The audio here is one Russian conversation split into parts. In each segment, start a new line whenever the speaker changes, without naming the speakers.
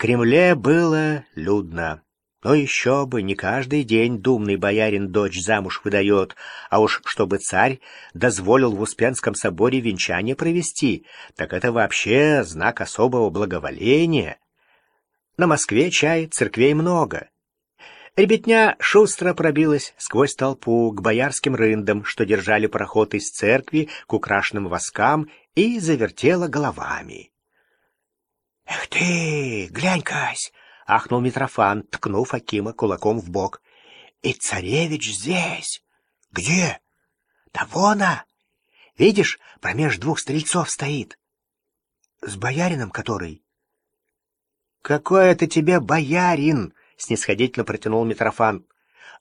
Кремле было людно. Но еще бы, не каждый день думный боярин дочь замуж выдает, а уж чтобы царь дозволил в Успенском соборе венчание провести, так это вообще знак особого благоволения. На Москве чай, церквей много. Ребятня шустро пробилась сквозь толпу к боярским рындам, что держали проход из церкви к украшенным воскам, и завертела головами. «Эх ты, глянь-кась!» — ахнул Митрофан, ткнув Акима кулаком в бок. «И царевич здесь!» «Где?» «Да вон а! Видишь, промеж двух стрельцов стоит. С боярином который?» «Какой это тебе боярин?» — снисходительно протянул Митрофан.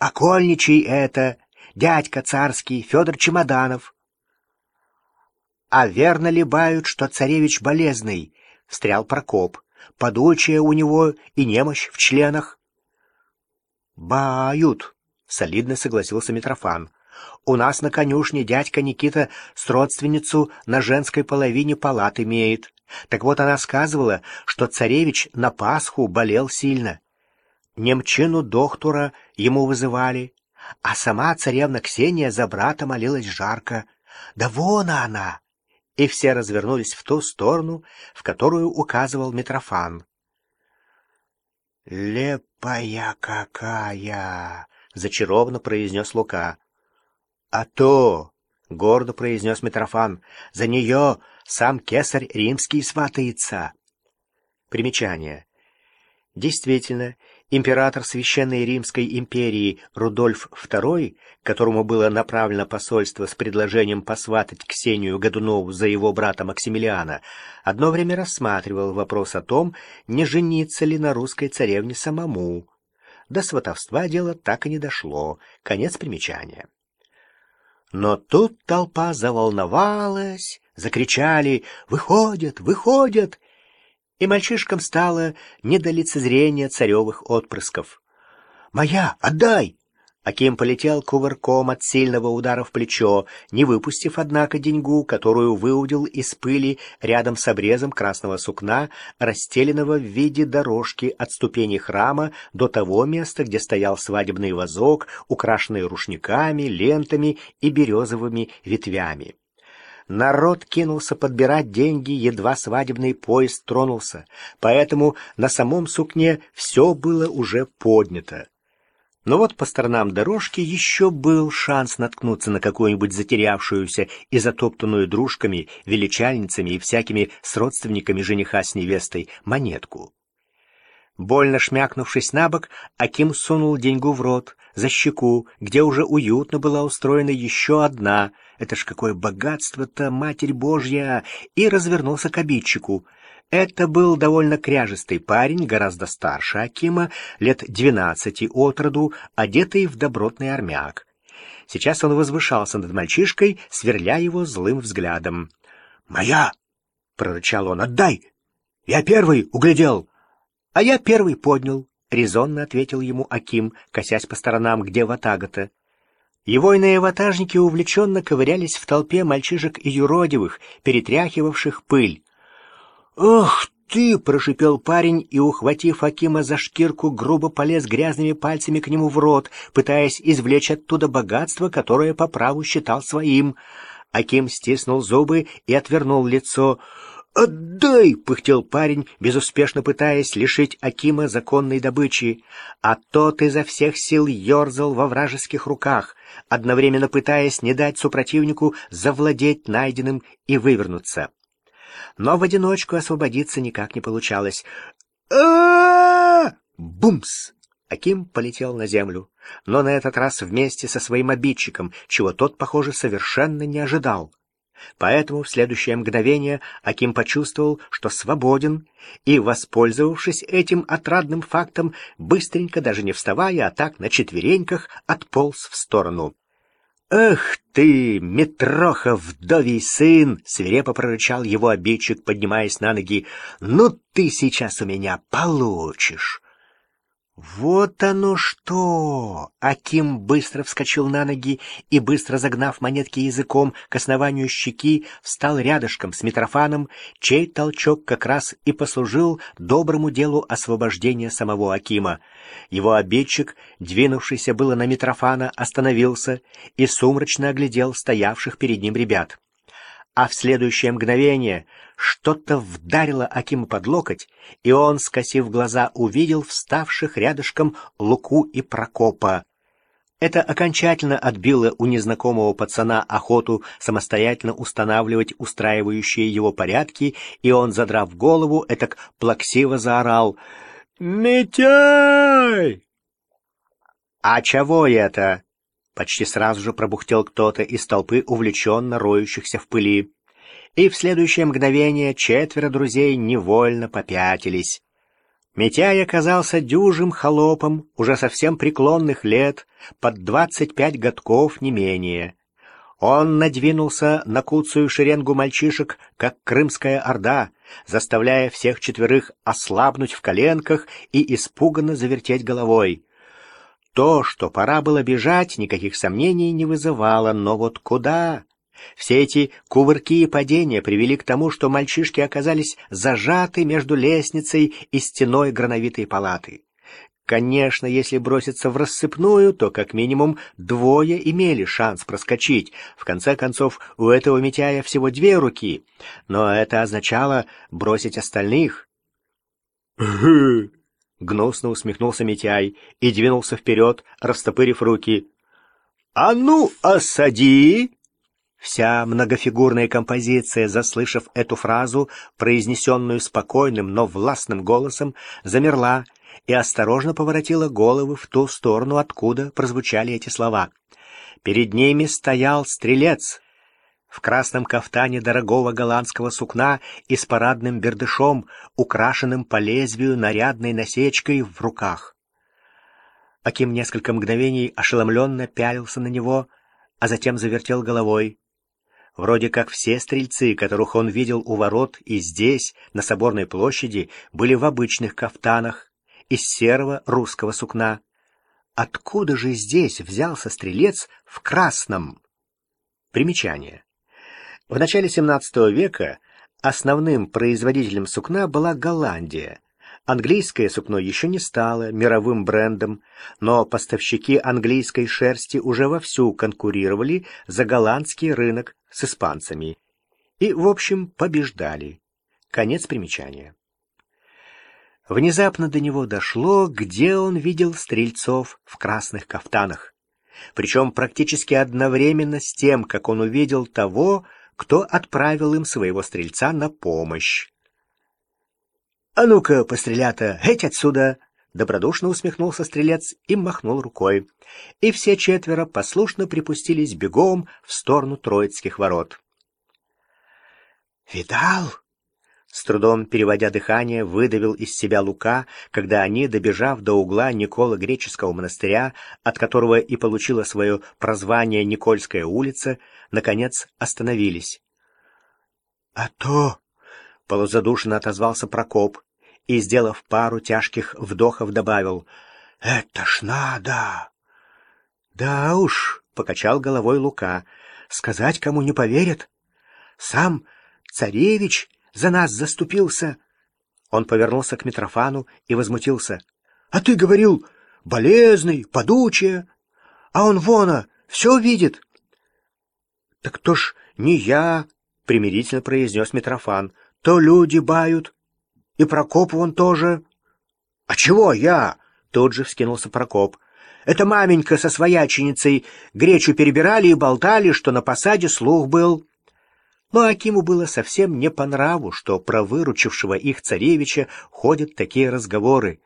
«Окольничий это, дядька царский, Федор Чемоданов». «А верно ли бают, что царевич болезный?» — встрял Прокоп. «Подучие у него и немощь в членах». «Бают», — солидно согласился Митрофан. «У нас на конюшне дядька Никита с родственницу на женской половине палат имеет. Так вот она сказывала, что царевич на Пасху болел сильно. Немчину доктора ему вызывали, а сама царевна Ксения за брата молилась жарко. Да вон она! И все развернулись в ту сторону, в которую указывал Митрофан. «Лепая какая!» — зачарованно произнес Лука. «А то!» — гордо произнес Митрофан. «За нее сам кесарь римский сватается!» Примечание. Действительно, император Священной Римской империи Рудольф II, которому было направлено посольство с предложением посватать Ксению Годунову за его брата Максимилиана, одно время рассматривал вопрос о том, не жениться ли на русской царевне самому. До сватовства дело так и не дошло. Конец примечания. Но тут толпа заволновалась, закричали «Выходят! Выходят!» И мальчишкам стало не до лицезрения царевых отпрысков. «Моя, отдай!» Аким полетел кувырком от сильного удара в плечо, не выпустив, однако, деньгу, которую выудил из пыли рядом с обрезом красного сукна, расстеленного в виде дорожки от ступени храма до того места, где стоял свадебный вазок, украшенный рушниками, лентами и березовыми ветвями. Народ кинулся подбирать деньги, едва свадебный поезд тронулся, поэтому на самом сукне все было уже поднято. Но вот по сторонам дорожки еще был шанс наткнуться на какую-нибудь затерявшуюся и затоптанную дружками, величальницами и всякими сродственниками жениха с невестой монетку. Больно шмякнувшись на бок, Аким сунул деньгу в рот, за щеку, где уже уютно была устроена еще одна. Это ж какое богатство-то, Матерь Божья! И развернулся к обидчику. Это был довольно кряжестый парень, гораздо старше Акима, лет двенадцати от роду, одетый в добротный армяк. Сейчас он возвышался над мальчишкой, сверля его злым взглядом. «Моя!» — прорычал он. «Отдай! Я первый углядел!» «А я первый поднял», — резонно ответил ему Аким, косясь по сторонам, где ватага-то. Его иные ватажники увлеченно ковырялись в толпе мальчишек и юродивых, перетряхивавших пыль. «Ах ты!» — прошипел парень и, ухватив Акима за шкирку, грубо полез грязными пальцами к нему в рот, пытаясь извлечь оттуда богатство, которое по праву считал своим. Аким стиснул зубы и отвернул лицо. «Отдай!» — пыхтел парень, безуспешно пытаясь лишить Акима законной добычи. А тот изо всех сил ерзал во вражеских руках, одновременно пытаясь не дать супротивнику завладеть найденным и вывернуться. Но в одиночку освободиться никак не получалось. а Бумс! Аким полетел на землю, но на этот раз вместе со своим обидчиком, чего тот, похоже, совершенно не ожидал. Поэтому в следующее мгновение Аким почувствовал, что свободен, и, воспользовавшись этим отрадным фактом, быстренько, даже не вставая, а так на четвереньках, отполз в сторону. «Эх ты, Митроха, вдовий сын!» — свирепо прорычал его обидчик, поднимаясь на ноги. «Ну ты сейчас у меня получишь!» «Вот оно что!» Аким быстро вскочил на ноги и, быстро загнав монетки языком к основанию щеки, встал рядышком с Митрофаном, чей толчок как раз и послужил доброму делу освобождения самого Акима. Его обидчик, двинувшийся было на Митрофана, остановился и сумрачно оглядел стоявших перед ним ребят а в следующее мгновение что-то вдарило Акима под локоть, и он, скосив глаза, увидел вставших рядышком Луку и Прокопа. Это окончательно отбило у незнакомого пацана охоту самостоятельно устанавливать устраивающие его порядки, и он, задрав голову, этак плаксиво заорал «Митяй!» «А чего это?» Почти сразу же пробухтел кто-то из толпы увлеченно роющихся в пыли. И в следующее мгновение четверо друзей невольно попятились. Митяй оказался дюжим холопом, уже совсем преклонных лет, под двадцать пять годков не менее. Он надвинулся на куцую шеренгу мальчишек, как крымская орда, заставляя всех четверых ослабнуть в коленках и испуганно завертеть головой. То, что пора было бежать, никаких сомнений не вызывало, но вот куда? Все эти кувырки и падения привели к тому, что мальчишки оказались зажаты между лестницей и стеной грановитой палаты. Конечно, если броситься в рассыпную, то как минимум двое имели шанс проскочить. В конце концов, у этого Митяя всего две руки. Но это означало бросить остальных. Гнусно усмехнулся Митяй и двинулся вперед, растопырив руки. «А ну, осади!» Вся многофигурная композиция, заслышав эту фразу, произнесенную спокойным, но властным голосом, замерла и осторожно поворотила головы в ту сторону, откуда прозвучали эти слова. Перед ними стоял стрелец, в красном кафтане дорогого голландского сукна и с парадным бердышом, украшенным по лезвию нарядной насечкой в руках. Аким несколько мгновений ошеломленно пялился на него, а затем завертел головой. Вроде как все стрельцы, которых он видел у ворот и здесь, на Соборной площади, были в обычных кафтанах, из серого русского сукна. Откуда же здесь взялся стрелец в красном? Примечание. В начале XVII века основным производителем сукна была Голландия. Английское сукно еще не стало мировым брендом, но поставщики английской шерсти уже вовсю конкурировали за голландский рынок с испанцами. И, в общем, побеждали. Конец примечания. Внезапно до него дошло, где он видел стрельцов в красных кафтанах. Причем практически одновременно с тем, как он увидел того, кто отправил им своего стрельца на помощь. «А ну-ка, пострелята, эть отсюда!» Добродушно усмехнулся стрелец и махнул рукой. И все четверо послушно припустились бегом в сторону Троицких ворот. «Видал?» С трудом переводя дыхание, выдавил из себя Лука, когда они, добежав до угла Никола Греческого монастыря, от которого и получила свое прозвание Никольская улица, наконец остановились. — А то! — полузадушенно отозвался Прокоп и, сделав пару тяжких вдохов, добавил. — Это ж надо! — Да уж, — покачал головой Лука, — сказать кому не поверят. Сам царевич за нас заступился. Он повернулся к Митрофану и возмутился. — А ты говорил, болезный, подучая, а он вона все видит. — Так то ж не я, — примирительно произнес Митрофан, — то люди бают, и Прокоп вон тоже. — А чего я? — тут же вскинулся Прокоп. — Это маменька со свояченицей гречу перебирали и болтали, что на посаде слух был. Но Акиму было совсем не по нраву, что про выручившего их царевича ходят такие разговоры.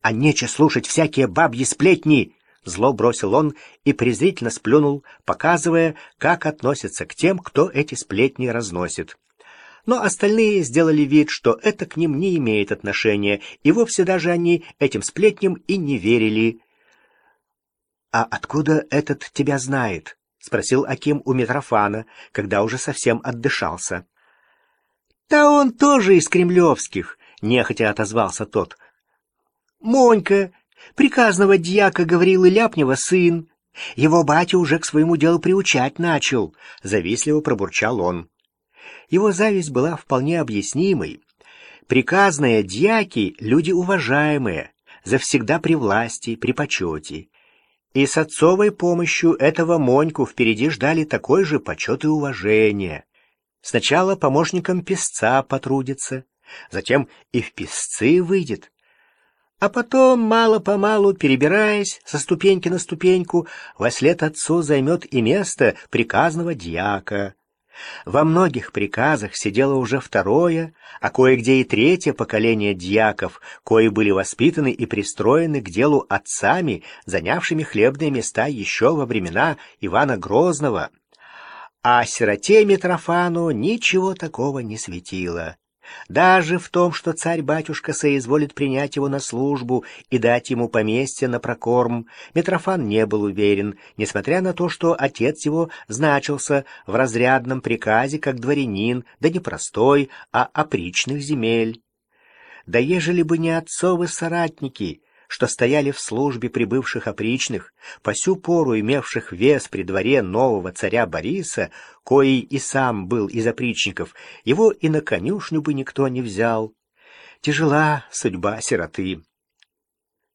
«А нече слушать всякие бабьи сплетни!» Зло бросил он и презрительно сплюнул, показывая, как относятся к тем, кто эти сплетни разносит. Но остальные сделали вид, что это к ним не имеет отношения, и вовсе даже они этим сплетням и не верили. «А откуда этот тебя знает?» — спросил Аким у Митрофана, когда уже совсем отдышался. — Да он тоже из кремлевских, — нехотя отозвался тот. — Монька, Приказного дьяка Гаврилы Ляпнева сын. Его батя уже к своему делу приучать начал, — завистливо пробурчал он. Его зависть была вполне объяснимой. Приказные дьяки — люди уважаемые, завсегда при власти, при почете. И с отцовой помощью этого Моньку впереди ждали такой же почет и уважение. Сначала помощником песца потрудится, затем и в песцы выйдет, а потом, мало-помалу, перебираясь со ступеньки на ступеньку, во след отцу займет и место приказного дьяка. Во многих приказах сидело уже второе, а кое-где и третье поколение дьяков, кои были воспитаны и пристроены к делу отцами, занявшими хлебные места еще во времена Ивана Грозного. А сироте Митрофану ничего такого не светило. Даже в том, что царь-батюшка соизволит принять его на службу и дать ему поместье на прокорм, Митрофан не был уверен, несмотря на то, что отец его значился в разрядном приказе как дворянин, да не простой, а опричных земель. Да ежели бы не отцовы соратники, что стояли в службе прибывших опричных, по сю пору имевших вес при дворе нового царя Бориса, коий и сам был из опричников, его и на конюшню бы никто не взял. Тяжела судьба сироты.